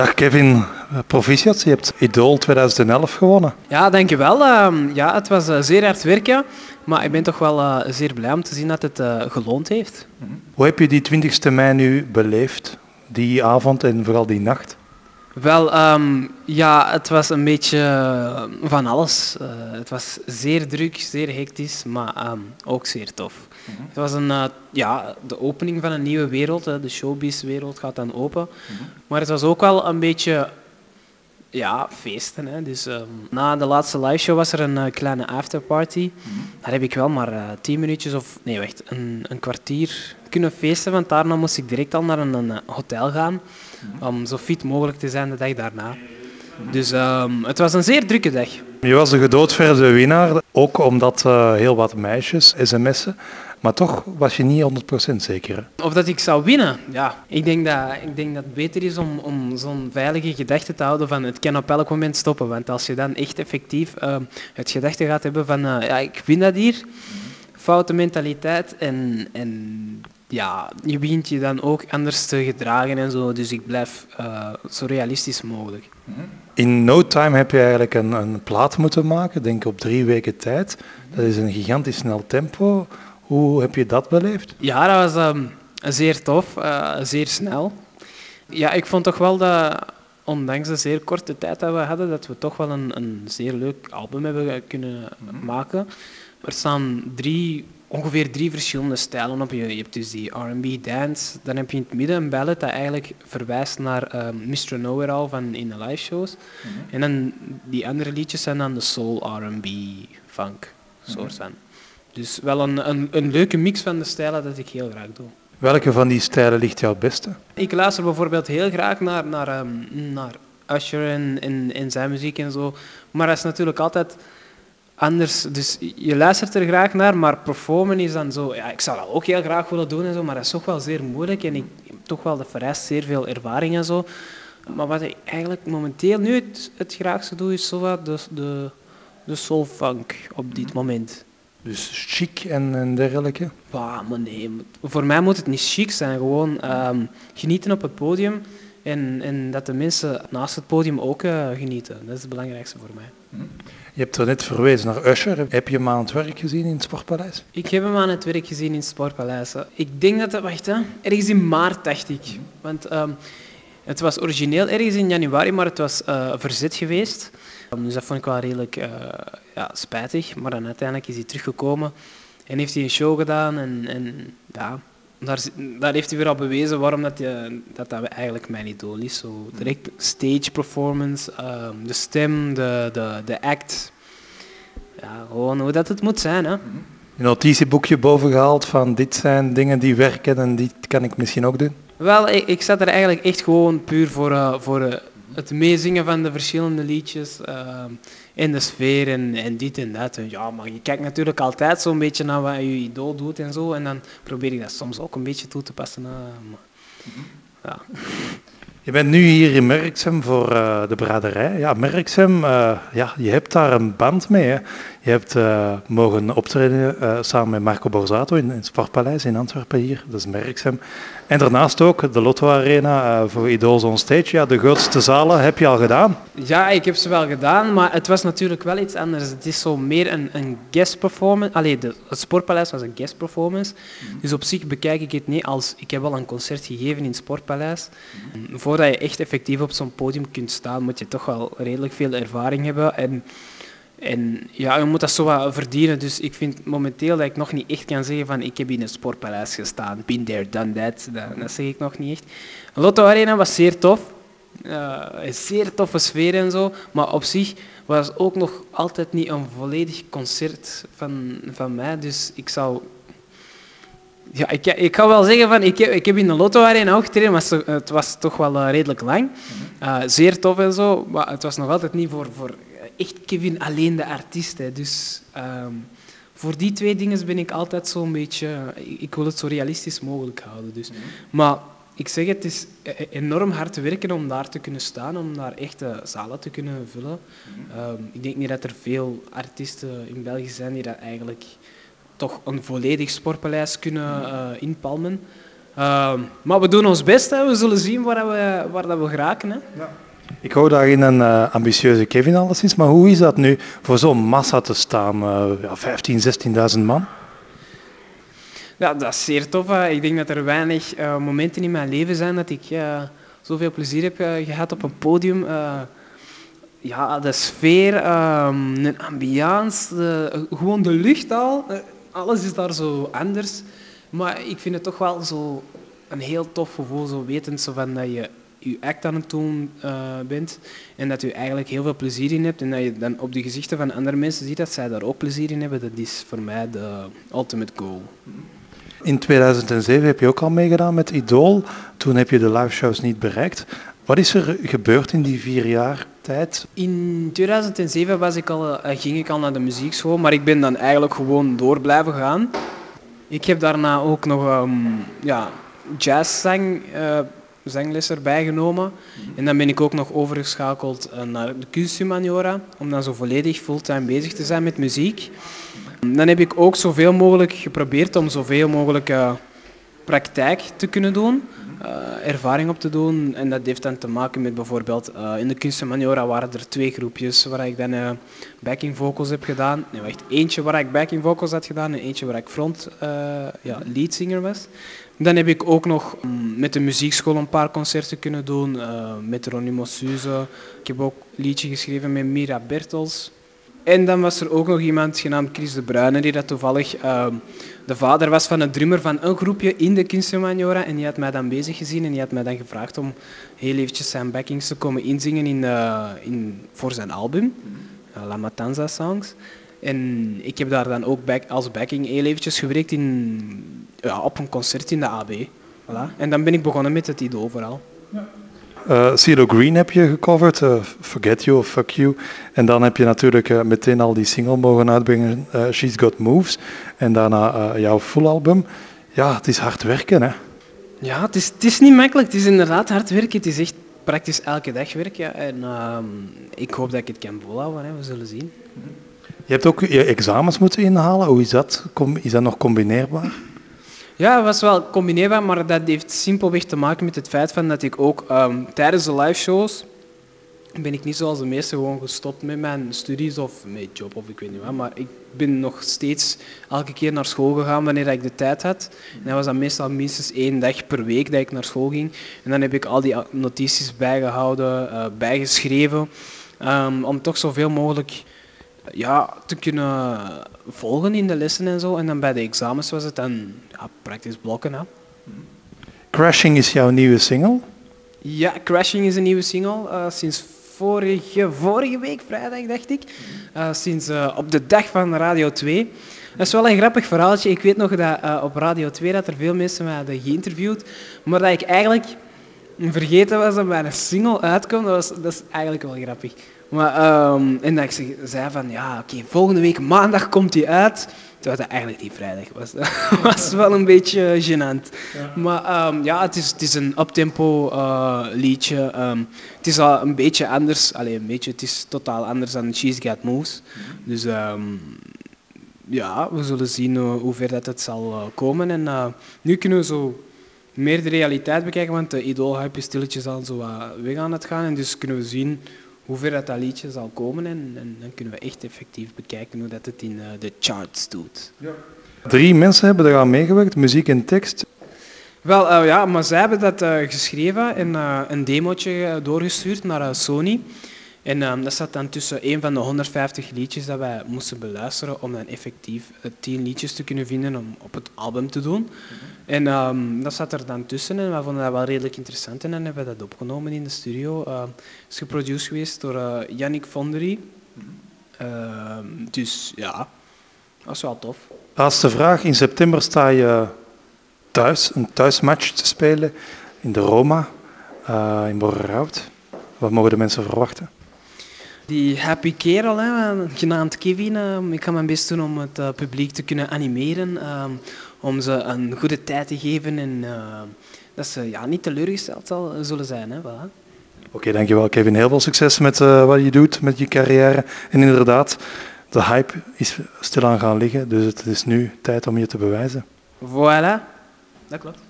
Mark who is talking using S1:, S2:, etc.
S1: Dag Kevin, proficiat. Je hebt Idol 2011 gewonnen.
S2: Ja, dankjewel. Uh, ja, het was uh, zeer hard werken, maar ik ben toch wel uh, zeer blij om te zien dat het geloond heeft.
S1: Hoe heb je die 20 mei nu beleefd? Die avond en vooral die nacht?
S2: Wel, um, ja, het was een beetje van alles. Uh, het was zeer druk, zeer hectisch, maar um, ook zeer tof. Mm -hmm. Het was een, uh, ja, de opening van een nieuwe wereld. Hè. De showbiz-wereld gaat dan open. Mm -hmm. Maar het was ook wel een beetje ja, feesten. Hè. Dus, um, na de laatste live show was er een uh, kleine afterparty. Mm -hmm. Daar heb ik wel maar tien minuutjes of nee, wacht, een, een kwartier kunnen feesten. Want daarna moest ik direct al naar een, een hotel gaan om zo fit mogelijk te zijn de dag daarna. Dus um, het was een zeer drukke dag.
S1: Je was de gedoodverde winnaar, ook omdat uh, heel wat meisjes sms'en. Maar toch was je niet 100% zeker. Hè?
S2: Of dat ik zou winnen? Ja, ik denk dat, ik denk dat het beter is om, om zo'n veilige gedachte te houden van het kan op elk moment stoppen. Want als je dan echt effectief uh, het gedachte gaat hebben van uh, ja, ik win dat hier, foute mentaliteit en, en ja, je begint je dan ook anders te gedragen en zo. Dus ik blijf uh, zo realistisch mogelijk.
S1: In no time heb je eigenlijk een, een plaat moeten maken, denk ik op drie weken tijd. Dat is een gigantisch snel tempo. Hoe heb je dat beleefd?
S2: Ja, dat was um, zeer tof, uh, zeer snel. Ja, ik vond toch wel dat, ondanks de zeer korte tijd dat we hadden, dat we toch wel een, een zeer leuk album hebben kunnen maken. Er staan drie ongeveer drie verschillende stijlen op. Je, je hebt dus die R&B dance, dan heb je in het midden een ballad dat eigenlijk verwijst naar um, Mr. Know-It-All van in de live shows. Mm -hmm. En dan die andere liedjes zijn dan de soul, R&B, funk soort mm -hmm. van. Dus wel een, een, een leuke mix van de stijlen dat ik heel graag doe.
S1: Welke van die stijlen ligt jou het beste?
S2: Ik luister bijvoorbeeld heel graag naar, naar, um, naar Usher en, en, en zijn muziek en zo. Maar dat is natuurlijk altijd anders. Dus je luistert er graag naar, maar performen is dan zo. Ja, ik zou dat ook heel graag willen doen en zo, maar dat is toch wel zeer moeilijk en ik toch wel dat vereist zeer veel ervaring en zo. Maar wat ik eigenlijk momenteel nu het, het graagste doe, is zo wat de, de, de soul funk op dit moment.
S1: Dus chic en, en dergelijke?
S2: Bah, maar nee, voor mij moet het niet chic zijn, gewoon um, genieten op het podium. En, en, dat de mensen naast het podium ook uh, genieten. Dat is het belangrijkste voor mij.
S1: Je hebt er net verwezen naar Usher. Heb je hem aan het werk gezien in het Sportpaleis?
S2: Ik heb hem aan het werk gezien in het Sportpaleis. Ik denk dat het, wacht hè, ergens in maart dacht ik. Want um, het was origineel ergens in januari, maar het was uh, verzet geweest. Um, dus dat vond ik wel redelijk uh, ja, spijtig. Maar dan uiteindelijk is hij teruggekomen en heeft hij een show gedaan. En, en ja, daar, daar, heeft hij weer al bewezen waarom dat, je, dat, dat eigenlijk mijn idool is. Zo direct stage performance, um, de stem, de, de, de act. Ja, gewoon hoe dat het moet zijn. Hè.
S1: Een notitieboekje boven gehaald van dit zijn dingen die werken en dit kan ik misschien ook doen?
S2: Wel, ik, ik zat er eigenlijk echt gewoon puur voor, uh, voor uh, het meezingen van de verschillende liedjes. In de sfeer en, en dit en dat. Ja, maar je kijkt natuurlijk altijd zo'n beetje naar wat je idool doet en zo. En dan probeer ik dat soms ook een beetje toe te passen. Ja.
S1: Je bent nu hier in Merksem voor uh, de braderij. Ja, Merksem, uh, ja, je hebt daar een band mee. Hè. Je hebt uh, mogen optreden samen met Marco Borsato in, het Sportpaleis in Antwerpen hier. Dat is Merksem. En daarnaast ook de Lotto Arena voor Idols on Stage. Ja, de grootste zalen heb je al gedaan.
S2: Ja, ik heb ze wel gedaan, maar het was natuurlijk wel iets anders. Het is zo meer een, een guest performance. Allee, de, het Sportpaleis was een guest performance. Dus op zich bekijk ik het niet als... Ik heb wel een concert gegeven in het Sportpaleis. Voordat je echt effectief op zo'n podium kunt staan, moet je toch wel redelijk veel ervaring hebben. En, en ja, je moet dat zo wat verdienen. Dus ik vind momenteel dat ik nog niet echt kan zeggen van ik heb in een sportpaleis gestaan. Been there, done that. Dat, dat zeg ik nog niet echt. Lotto Arena was zeer tof. Uh, een zeer toffe sfeer en zo. Maar op zich was ook nog altijd niet een volledig concert van, van mij. Dus ik zou ja, ik, ik kan wel zeggen van ik heb, ik heb in de Lotto Arena ook getraind, maar het was toch wel uh, redelijk lang. Uh, zeer tof en zo, maar het was nog altijd niet voor, voor echt Kevin alleen de artiest. Hè. Dus um, voor die twee dingen ben ik altijd zo'n beetje... Ik wil het zo realistisch mogelijk houden. Dus. Maar ik zeg het, is enorm hard te werken om daar te kunnen staan, om daar echte zalen te kunnen vullen. Um, ik denk niet dat er veel artiesten in België zijn die dat eigenlijk toch een volledig sportpaleis kunnen uh, inpalmen. Ehm, maar we doen ons best, hè. we zullen zien waar, we, waar dat we geraken. Hè.
S1: Ik hou daarin een uh, ambitieuze Kevin alleszins, maar hoe is dat nu voor zo'n massa te staan? Uh, ja, 15, 16.000 man?
S2: Ja, dat is zeer tof. Hè. Ik denk dat er weinig uh, momenten in mijn leven zijn dat ik zoveel plezier heb gehad op een podium. ja, de sfeer, um, een ambiance, de, gewoon de lucht al. alles is daar zo anders. Maar ik vind het toch wel zo een heel tof gevoel, zo wetend zo van dat je je act aan het doen uh, bent en dat je eigenlijk heel veel plezier in hebt en dat je dan op de gezichten van andere mensen ziet dat zij daar ook plezier in hebben, dat is voor mij de ultimate goal.
S1: In 2007 heb je ook al meegedaan met Idol. Toen heb je de live shows niet bereikt. Wat is er gebeurd in die vier jaar tijd?
S2: In 2007 was ik al, eh, ging ik al naar de muziekschool, maar ik ben dan eigenlijk gewoon door blijven gaan. Ik heb daarna ook nog um, ja, jazzzang uh, zangles erbij genomen. En dan ben ik ook nog overgeschakeld uh, naar de kunsthumaniora, om dan zo volledig fulltime bezig te zijn met muziek. Dan heb ik ook zoveel mogelijk geprobeerd om zoveel mogelijk praktijk te kunnen doen, uh, ervaring op te doen. En dat heeft dan te maken met bijvoorbeeld uh, in de kunstmaniora waren er twee groepjes waar ik dan backing vocals heb gedaan. Nee, wacht, eentje waar ik backing vocals had gedaan en eentje waar ik front ja, leadsinger was. Dan heb ik ook nog um, met de muziekschool een paar concerten kunnen doen, met Ronnie Mossuze. Ik heb ook liedje geschreven met Mira Bertels. En dan was er ook nog iemand genaamd Chris de Bruyne, die dat toevallig uh, de vader was van een drummer van een groepje in de Kunstmaniora. En die had mij dan bezig gezien en die had mij dan gevraagd om heel eventjes zijn backings te komen inzingen in, uh, in, voor zijn album, uh, La Matanza Songs. En ik heb daar dan ook als backing heel eventjes gewerkt in, ja, op een concert in de AB. Voilà. En dan ben ik begonnen met het idee overal. Ja.
S1: Uh, CeeLo Green heb je gecoverd, uh, Forget You of Fuck You. En dan heb je natuurlijk uh, meteen al die single mogen uitbrengen, She's Got Moves. En daarna jouw full album. Ja, het is hard werken, hè?
S2: Ja, het is, het is niet makkelijk. Het is inderdaad hard werken. Het is echt praktisch elke dag werken. En ehm, ik hoop dat ik het kan volhouden. Hè. We zullen zien.
S1: Je hebt ook je examens moeten inhalen. Hoe is dat? Is dat nog combineerbaar?
S2: Ja, was wel combineerbaar, maar dat heeft simpelweg te maken met het feit van dat ik ook um, tijdens de live shows ben ik niet zoals de meesten gewoon gestopt met mijn studies of met job of ik weet niet wat, maar ik ben nog steeds elke keer naar school gegaan wanneer ik de tijd had. En dat was dan meestal minstens één dag per week dat ik naar school ging. En dan heb ik al die notities bijgehouden, uh, bijgeschreven, um, om toch zoveel mogelijk ja, te kunnen volgen in de lessen en zo. En dan bij de examens was het dan ja, praktisch blokken. Hè.
S1: Crashing is jouw nieuwe single?
S2: Ja, Crashing is een nieuwe single. Uh, sinds vorige, vorige week, vrijdag dacht ik. Uh, sinds uh, op de dag van Radio 2. Dat is wel een grappig verhaaltje. Ik weet nog dat op Radio 2 dat er veel mensen mij hadden geïnterviewd. Maar dat ik eigenlijk vergeten was dat mijn single uitkwam. Dat, was, dat is eigenlijk wel grappig. Maar, um, en dat ik zei van, ja, oké, volgende week maandag komt hij uit. Terwijl dat eigenlijk niet vrijdag was. Dat was wel een beetje gênant. Ja. Maar um, ja, het is, het is een uptempo uh, liedje. Um, het is al een beetje anders. Alleen een beetje, het is totaal anders dan She's Got Moves. -hmm. Dus ja, we zullen zien uh, hoe ver dat het zal uh, komen. En uh, nu kunnen we zo meer de realiteit bekijken, want de idol-hype is stilletjes al zo weg aan het gaan. En dus kunnen we zien hoe ver dat, dat liedje zal komen en, en, dan kunnen we echt effectief bekijken hoe dat het in uh, de charts doet. Ja.
S1: Drie mensen hebben er aan meegewerkt, muziek en tekst.
S2: Wel, uh, ja, maar zij hebben dat uh, geschreven en een demootje doorgestuurd naar Sony. En um, dat zat dan tussen een van de 150 liedjes dat wij moesten beluisteren om dan effectief 10 liedjes te kunnen vinden om op het album te doen. Mhm. En um, dat zat er dan tussen en we vonden dat wel redelijk interessant en dan hebben we dat opgenomen in de studio. Uh, het is geproduceerd geweest door uh, Yannick Fondery. Uh, dus ja, dat is wel tof.
S1: Laatste vraag. In september sta je thuis, een thuismatch te spelen in de Roma, uh, in Borgerhout. Wat mogen de mensen verwachten?
S2: Die happy kerel, hè, genaamd Kevin, uh, ik ga mijn best doen om het uh, publiek te kunnen animeren. Uh, om ze een goede tijd te geven en uh, dat ze ja, niet teleurgesteld zal, zullen zijn. Hè, voilà.
S1: Oké, okay, dankjewel Kevin. Heel veel succes met uh, wat je doet, met je carrière. En inderdaad, de hype is stilaan gaan liggen, dus het is nu tijd om je te bewijzen.
S2: Voilà, dat klopt.